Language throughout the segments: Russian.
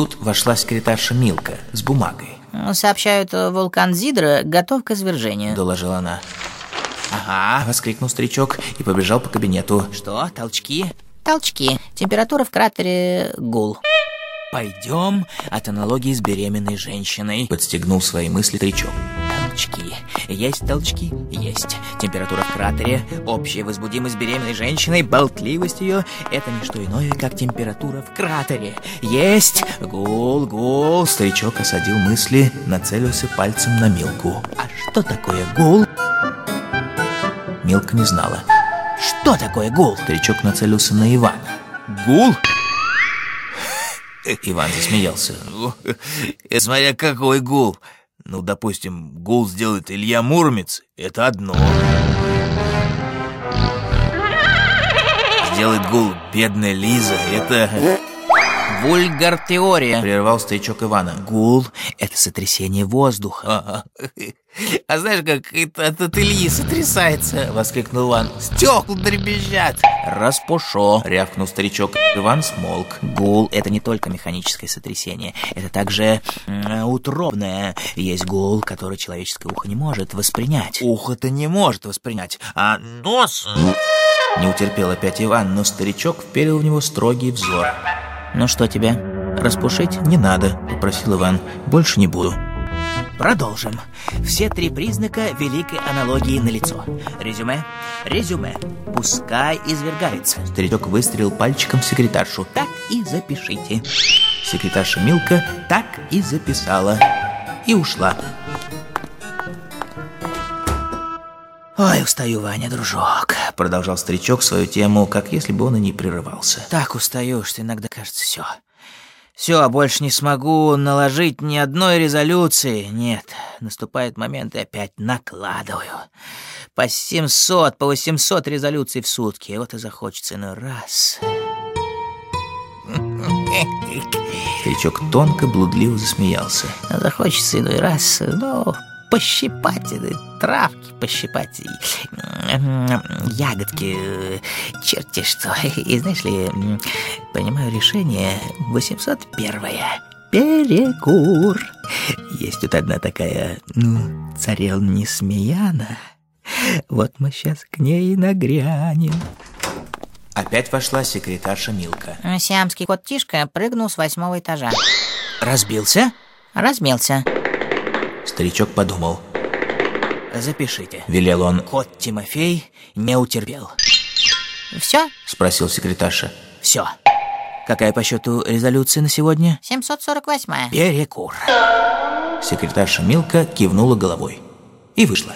Тут вошла секретарша Милка с бумагой. Сообщают, вулкан Зидра готов к извержению. Доложила она. «Ага!» — воскликнул старичок и побежал по кабинету. «Что, толчки?» «Толчки. Температура в кратере гул». «Пойдем от аналогии с беременной женщиной», — подстегнул свои мысли старичок. Толчки. Есть толчки? Есть. Температура в кратере, общая возбудимость беременной женщиной, болтливость ее — это не что иное, как температура в кратере. Есть! Гул, гул! Старичок осадил мысли, нацелился пальцем на Милку. А что такое гул? Милка не знала. Что такое гул? Старичок нацелился на Ивана. Гул? Иван засмеялся. Смотря какой гул. Ну, допустим, гул сделает Илья Муромец, это одно. Сделает гул бедная Лиза, это... Вульгар-теория. Прервал старичок Ивана. Гул — это сотрясение воздуха. А, а знаешь, как это от Ильи сотрясается? Воскликнул Иван. Стекла дребезжат. Распушо, рявкнул старичок. Иван смолк. Гул — это не только механическое сотрясение. Это также э, утробное. Есть гул, который человеческое ухо не может воспринять. Ухо-то не может воспринять, а нос... Не утерпел опять Иван, но старичок вперил в него строгий взор. «Ну что тебе, распушить?» «Не надо», — попросил Иван. «Больше не буду». Продолжим. Все три признака великой аналогии на лицо. Резюме. Резюме. Пускай извергается. Старичок выстрелил пальчиком в секретаршу. Так и запишите. Секретарша Милка так и записала. И ушла. «Ой, устаю, Ваня, дружок», — продолжал старичок свою тему, как если бы он и не прерывался. «Так устаю, что иногда кажется все. Все, больше не смогу наложить ни одной резолюции. Нет, наступает момент и опять накладываю. По 700, по 800 резолюций в сутки. Вот и захочется иной раз». Старичок тонко, блудливо засмеялся. Захочется иной раз, ну, пощипать травки, пощипать ягодки, черти что. И знаешь ли, понимаю решение 801 Перекур. Есть тут одна такая, ну, царевна Несмеяна. Вот мы сейчас к ней нагрянем. Опять вошла секретарша Милка. Сиамский кот Тишка прыгнул с восьмого этажа. Разбился? Размелся. Старичок подумал. «Запишите», — велел он. «Кот Тимофей не утерпел». «Все?» — спросил секретарша. «Все. Какая по счету резолюция на сегодня?» «748-я». «Перекур». Секретарша Милка кивнула головой и вышла.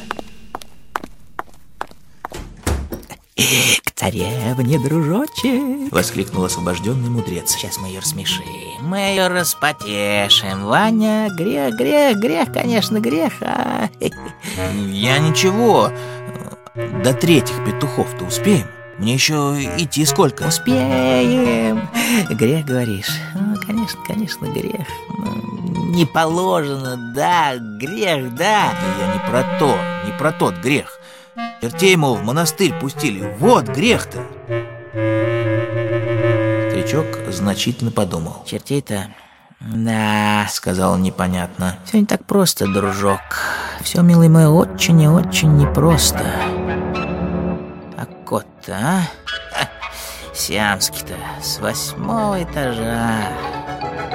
«К царевне, дружочек!» — воскликнул освобожденный мудрец. «Сейчас мы ее рассмешим, мы ее распотешим. Ваня, грех, грех, грех, конечно, грех, а...» «Я ничего. До третьих петухов-то успеем. Мне еще идти сколько?» «Успеем. Грех, говоришь? Ну, конечно, конечно, грех. Ну, не положено, да, грех, да». «Я не про то, не про тот грех». Чертей, мол, в монастырь пустили. Вот грех-то. Старичок значительно подумал. Чертей-то... Да, сказал непонятно. Все не так просто, дружок. Все, милый мой, очень и очень непросто. А кот-то, а? Сиамский-то с восьмого этажа.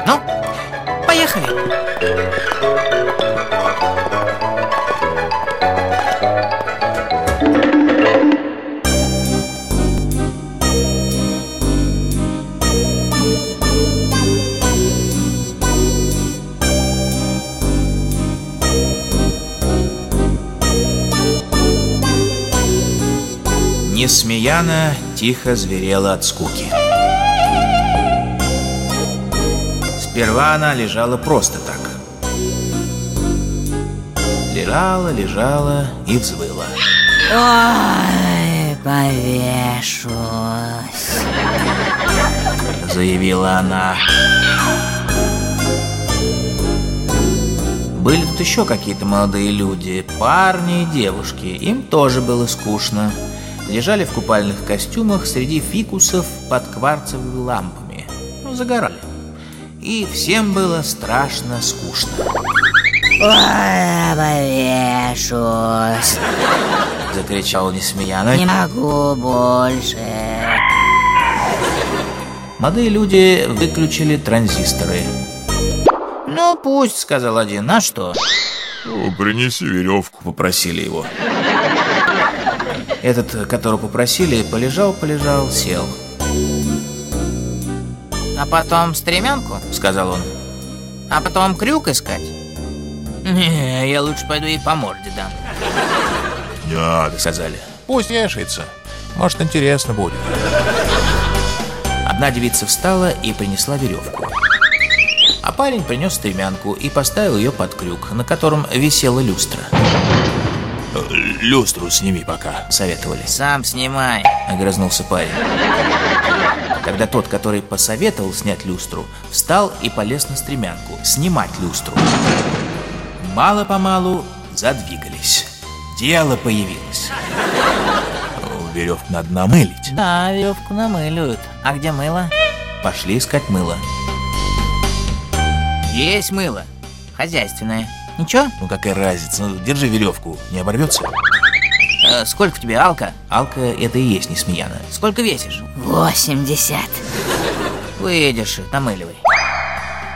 Ну, поехали! Несмеяна тихо зверела от скуки. Сперва она лежала просто так. Лежала, лежала и взвыла. Ой, повешусь, заявила она. Были тут еще какие-то молодые люди, парни и девушки. Им тоже было скучно лежали в купальных костюмах среди фикусов под кварцевыми лампами. Ну, загорали. и всем было страшно скучно. Ой, повешусь. Закричал Несмеяна. Не могу больше. Молодые люди выключили транзисторы. «Ну пусть», — сказал один, — «на что?» Ну, принеси веревку. Попросили его. Этот, которого попросили, полежал-полежал, сел. А потом стремянку? Сказал он. А потом крюк искать? Не, я лучше пойду ей по морде дам. Надо. Сказали. Пусть вешается. Может, интересно будет. Одна девица встала и принесла веревку. А парень принес стремянку и поставил ее под крюк, на котором висела люстра. Люстру сними пока. Советовали. Сам снимай. Огрызнулся парень. Тогда тот, который посоветовал снять люстру, встал и полез на стремянку, снимать люстру. Мало-помалу задвигались. Дело появилось. Веревку надо намылить. Да, веревку намыливают. А где мыло? Пошли искать мыло. Есть мыло. Хозяйственное. Ничего? Ну какая разница, ну, держи веревку, не оборвется? Э, сколько тебе, Алка? Алка это и есть Несмеяна. Сколько весишь? 80. Выйдешь, намыливай.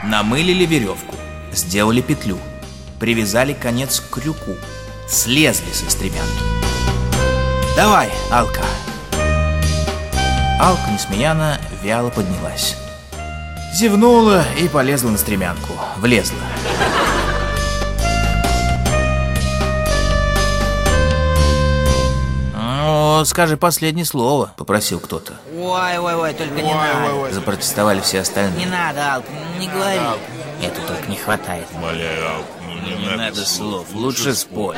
Намылили веревку, сделали петлю, привязали конец к крюку, слезли со стремянки. Давай, Алка. Алка Несмеяна вяло поднялась. Зевнула и полезла на стремянку, влезла. «Ну, скажи последнее слово», — попросил кто-то. Ой, ой, ой, только не надо. Запротестовали все Не остальные. надо, Алка, не говори. Это только не хватает. Умоляю, Алк, ну, Не надо слов, лучше спой,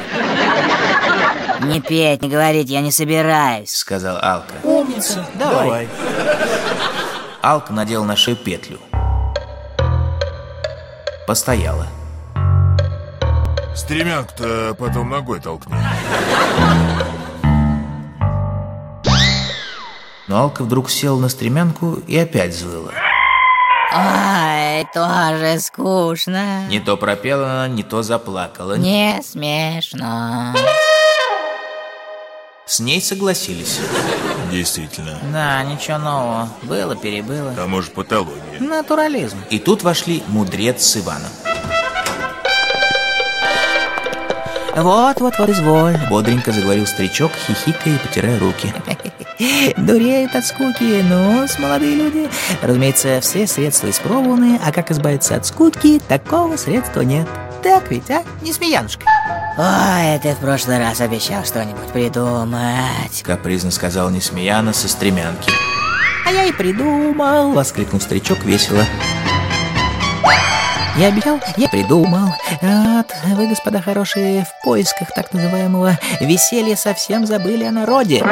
Не петь, не говорить, я не собираюсь. сказал Алка. Умница, давай. Алка надел на шею петлю. Постояла. Стремянку-то потом ногой толкни. Но Алка вдруг села на стремянку и опять взвыла. Ой, тоже скучно. Не то пропела она, не то заплакала. Не смешно. С ней согласились. Действительно. Да, ничего нового. Было-перебыло. А может, патология. Натурализм. И тут вошли мудрец с Иваном. Вот, вот, вот, изволь. Бодренько заговорил старичок, хихикая и потирая руки. Дуреют от скуки, ну, с молодые люди. Разумеется, все средства испробованы, а как избавиться от скуки, такого средства нет. Так ведь, а? Не смеянушка. Ой, ты в прошлый раз обещал что-нибудь придумать. Капризно сказал Несмеяна со стремянки. А я и придумал. Воскликнул старичок весело. Я обещал, я придумал. Вот, вы, господа хорошие, в поисках так называемого веселья совсем забыли о народе.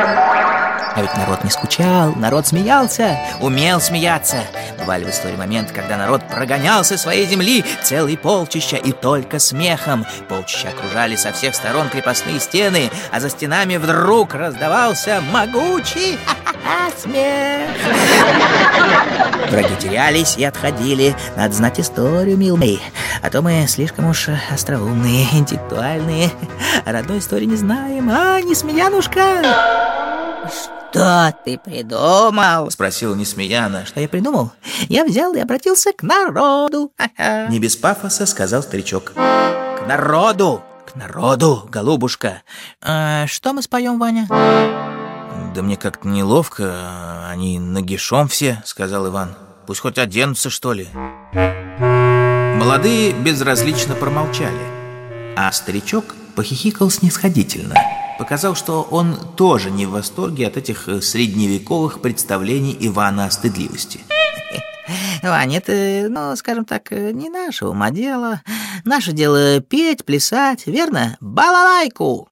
А ведь народ не скучал, народ смеялся, умел смеяться. Бывали в истории моменты, когда народ прогонял со своей земли целые полчища и только смехом. Полчища окружали со всех сторон крепостные стены, а за стенами вдруг раздавался могучий смех. Враги терялись и отходили. Надо знать историю, милый. А то мы слишком уж остроумные, интеллектуальные. Родной истории не знаем. А, не смеянушка. Что ты придумал? Спросил Несмеяна. Что я придумал? Я взял и обратился к народу. Не без пафоса сказал старичок. К народу. К народу, голубушка. А, что мы споем, Ваня? Да мне как-то неловко, они нагишом все, сказал Иван. Пусть хоть оденутся, что ли. Молодые безразлично промолчали, а старичок похихикал снисходительно. Показал, что он тоже не в восторге от этих э, средневековых представлений Ивана о стыдливости. Ваня, это, ну, скажем так, не наше ума дело. Наше дело петь, плясать, верно? Балалайку!